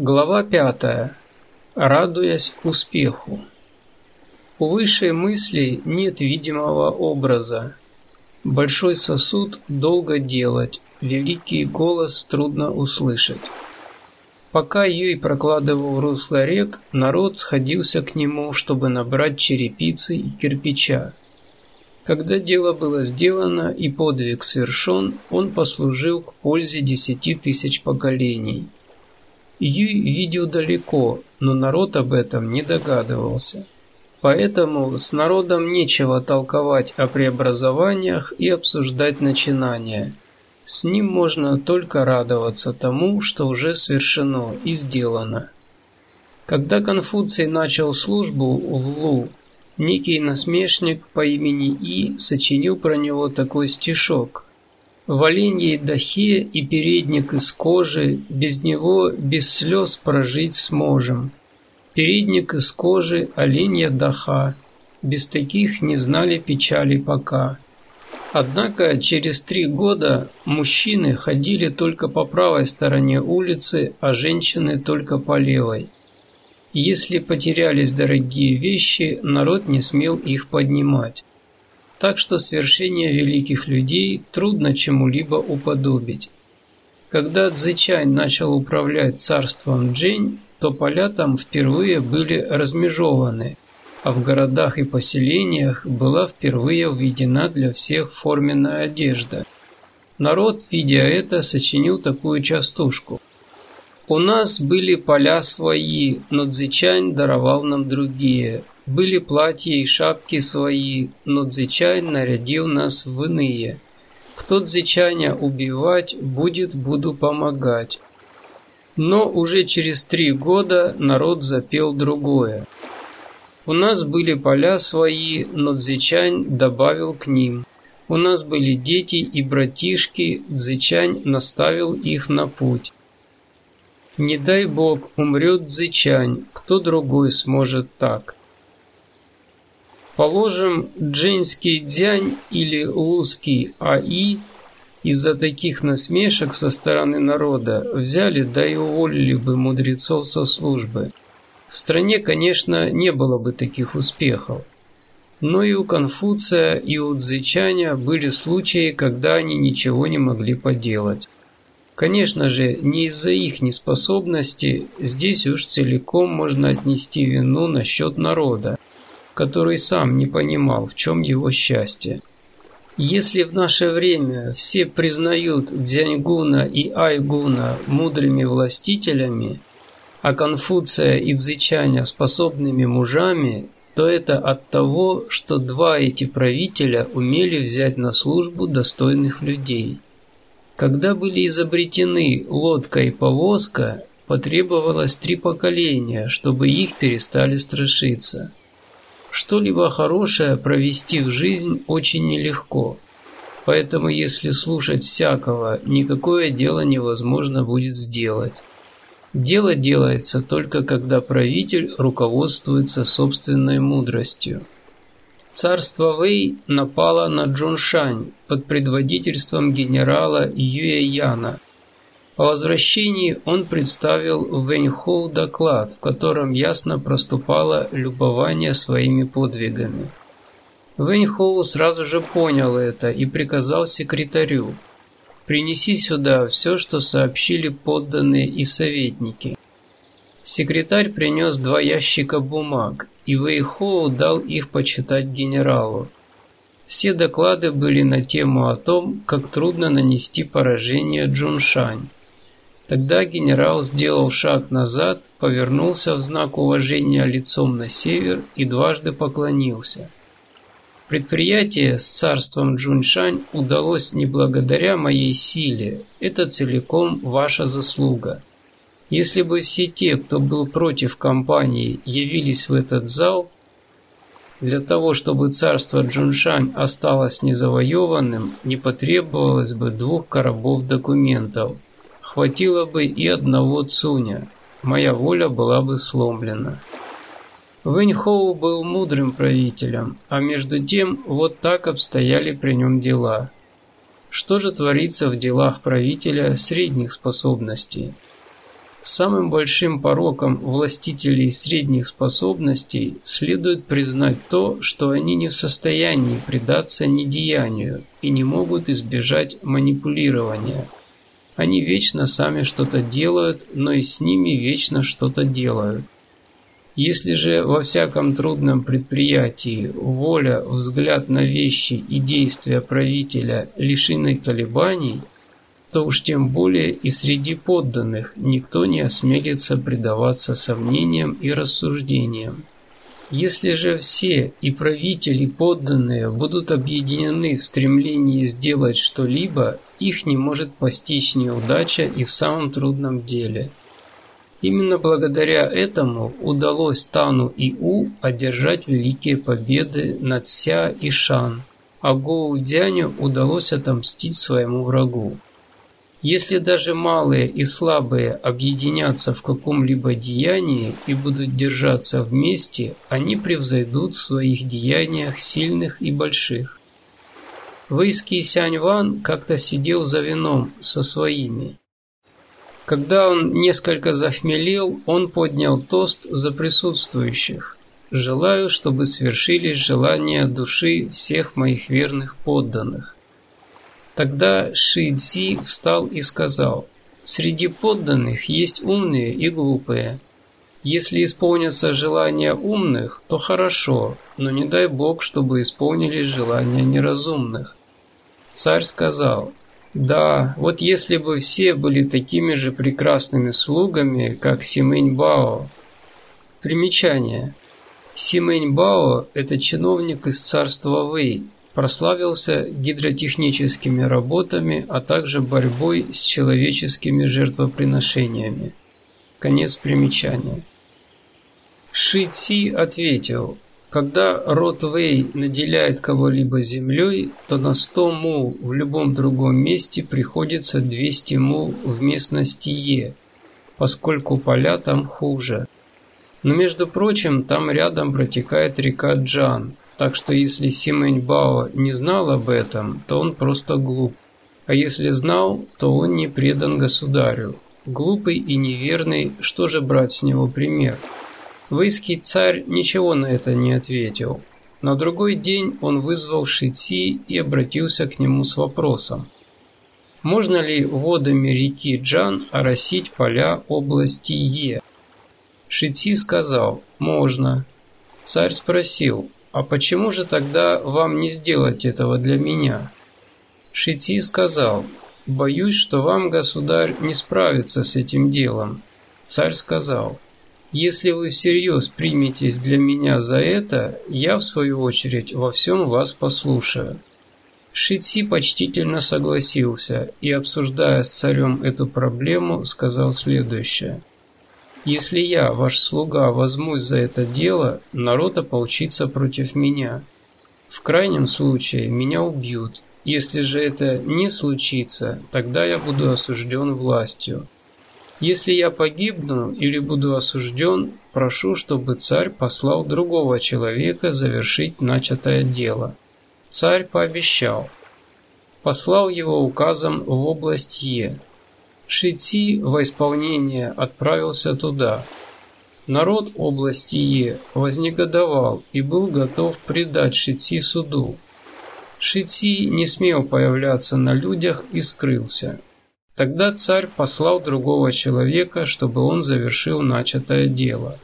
Глава пятая. Радуясь успеху. У высшей мысли нет видимого образа. Большой сосуд долго делать, великий голос трудно услышать. Пока Юй прокладывал русло рек, народ сходился к нему, чтобы набрать черепицы и кирпича. Когда дело было сделано и подвиг совершен, он послужил к пользе десяти тысяч поколений. Юй видел далеко, но народ об этом не догадывался. Поэтому с народом нечего толковать о преобразованиях и обсуждать начинания. С ним можно только радоваться тому, что уже совершено и сделано. Когда Конфуций начал службу в Лу, некий насмешник по имени И сочинил про него такой стишок. В оленьей дахе и передник из кожи, без него без слез прожить сможем. Передник из кожи, оленья даха, без таких не знали печали пока. Однако через три года мужчины ходили только по правой стороне улицы, а женщины только по левой. Если потерялись дорогие вещи, народ не смел их поднимать. Так что свершение великих людей трудно чему-либо уподобить. Когда Цзычань начал управлять царством Джень, то поля там впервые были размежованы, а в городах и поселениях была впервые введена для всех форменная одежда. Народ, видя это, сочинил такую частушку. У нас были поля свои, но Цзичань даровал нам другие. Были платья и шапки свои, но Цзичань нарядил нас в иные. Кто Цзичаня убивать будет, буду помогать. Но уже через три года народ запел другое. У нас были поля свои, но Цзичань добавил к ним. У нас были дети и братишки, Цзичань наставил их на путь. Не дай бог, умрет Зычань, кто другой сможет так? Положим, джинский дзянь или лузский АИ из-за таких насмешек со стороны народа взяли да и уволили бы мудрецов со службы. В стране, конечно, не было бы таких успехов. Но и у Конфуция, и у Цзычаня были случаи, когда они ничего не могли поделать. Конечно же, не из-за их неспособности, здесь уж целиком можно отнести вину насчет народа, который сам не понимал, в чем его счастье. Если в наше время все признают Дзяньгуна и Айгуна мудрыми властителями, а Конфуция и Цзичаня способными мужами, то это от того, что два эти правителя умели взять на службу достойных людей – когда были изобретены лодка и повозка, потребовалось три поколения, чтобы их перестали страшиться. Что-либо хорошее провести в жизнь очень нелегко. Поэтому если слушать всякого, никакое дело невозможно будет сделать. Дело делается только когда правитель руководствуется собственной мудростью. Царство Вэй напало на Джуншань под предводительством генерала Юэ Яна. По возвращении он представил Вэньхоу доклад, в котором ясно проступало любование своими подвигами. Вэньхоу сразу же понял это и приказал секретарю «Принеси сюда все, что сообщили подданные и советники». Секретарь принес два ящика бумаг, и Вэйхоу дал их почитать генералу. Все доклады были на тему о том, как трудно нанести поражение Джуншань. Тогда генерал сделал шаг назад, повернулся в знак уважения лицом на север и дважды поклонился. Предприятие с царством Джуншань удалось не благодаря моей силе, это целиком ваша заслуга. Если бы все те, кто был против компании, явились в этот зал, для того, чтобы царство Джуншань осталось незавоеванным, не потребовалось бы двух коробов документов. Хватило бы и одного Цуня. Моя воля была бы сломлена. Вэньхоу был мудрым правителем, а между тем вот так обстояли при нем дела. Что же творится в делах правителя средних способностей? Самым большим пороком властителей средних способностей следует признать то, что они не в состоянии предаться недеянию и не могут избежать манипулирования. Они вечно сами что-то делают, но и с ними вечно что-то делают. Если же во всяком трудном предприятии воля, взгляд на вещи и действия правителя лишены колебаний – то уж тем более и среди подданных никто не осмелится предаваться сомнениям и рассуждениям. Если же все и правители подданные будут объединены в стремлении сделать что-либо, их не может постичь неудача и в самом трудном деле. Именно благодаря этому удалось Тану и У одержать великие победы над Ся и Шан, а Гоу Дзяню удалось отомстить своему врагу. Если даже малые и слабые объединятся в каком-либо деянии и будут держаться вместе, они превзойдут в своих деяниях сильных и больших. Вейский Сянь Ван как-то сидел за вином со своими. Когда он несколько захмелел, он поднял тост за присутствующих. «Желаю, чтобы свершились желания души всех моих верных подданных». Тогда Ши Цзи встал и сказал, «Среди подданных есть умные и глупые. Если исполнятся желания умных, то хорошо, но не дай Бог, чтобы исполнились желания неразумных». Царь сказал, «Да, вот если бы все были такими же прекрасными слугами, как Симэнь Бао». Примечание. Симэнь Бао – это чиновник из царства Вэй, прославился гидротехническими работами, а также борьбой с человеческими жертвоприношениями. Конец примечания. Ши Ци ответил, когда род Вэй наделяет кого-либо землей, то на 100 мул в любом другом месте приходится 200 мул в местности Е, поскольку поля там хуже. Но между прочим, там рядом протекает река Джан, так что если Симэнь Бао не знал об этом, то он просто глуп. А если знал, то он не предан государю. Глупый и неверный, что же брать с него пример? Вейский царь ничего на это не ответил. На другой день он вызвал Шици и обратился к нему с вопросом. Можно ли водами реки Джан оросить поля области Е? Шици сказал, можно. Царь спросил, «А почему же тогда вам не сделать этого для меня?» Шити сказал, «Боюсь, что вам, государь, не справится с этим делом». Царь сказал, «Если вы всерьез приметесь для меня за это, я, в свою очередь, во всем вас послушаю». Шити почтительно согласился и, обсуждая с царем эту проблему, сказал следующее. Если я, ваш слуга, возьмусь за это дело, народ ополчится против меня. В крайнем случае меня убьют. Если же это не случится, тогда я буду осужден властью. Если я погибну или буду осужден, прошу, чтобы царь послал другого человека завершить начатое дело. Царь пообещал. Послал его указом в область Е. Шити во исполнение отправился туда. Народ области Е вознегодовал и был готов предать Шити суду. Шити не смел появляться на людях и скрылся. Тогда царь послал другого человека, чтобы он завершил начатое дело.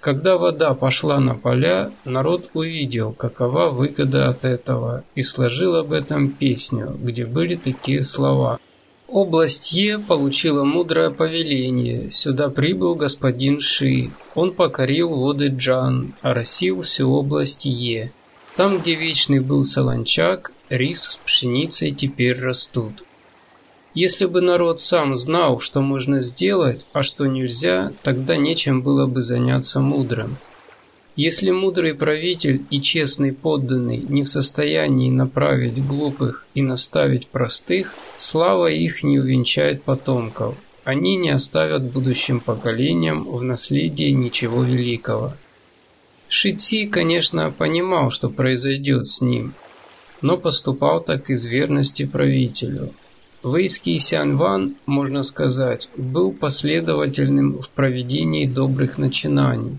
Когда вода пошла на поля, народ увидел, какова выгода от этого, и сложил об этом песню, где были такие слова – Область Е получила мудрое повеление. Сюда прибыл господин Ши. Он покорил воды Джан, оросил всю область Е. Там, где вечный был солончак, рис с пшеницей теперь растут. Если бы народ сам знал, что можно сделать, а что нельзя, тогда нечем было бы заняться мудрым. Если мудрый правитель и честный подданный не в состоянии направить глупых и наставить простых, слава их не увенчает потомков. Они не оставят будущим поколениям в наследие ничего великого. Шици, конечно, понимал, что произойдет с ним, но поступал так из верности правителю. Вейский Сянван, можно сказать, был последовательным в проведении добрых начинаний.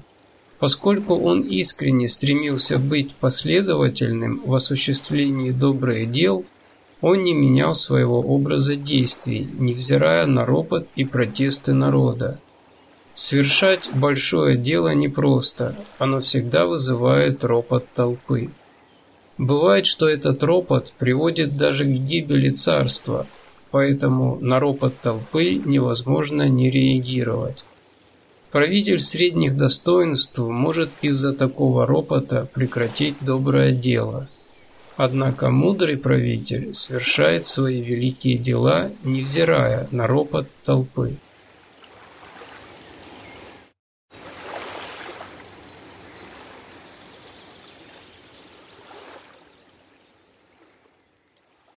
Поскольку он искренне стремился быть последовательным в осуществлении добрых дел, он не менял своего образа действий, невзирая на ропот и протесты народа. Свершать большое дело непросто, оно всегда вызывает ропот толпы. Бывает, что этот ропот приводит даже к гибели царства, поэтому на ропот толпы невозможно не реагировать. Правитель средних достоинств может из-за такого ропота прекратить доброе дело. Однако мудрый правитель совершает свои великие дела, невзирая на ропот толпы.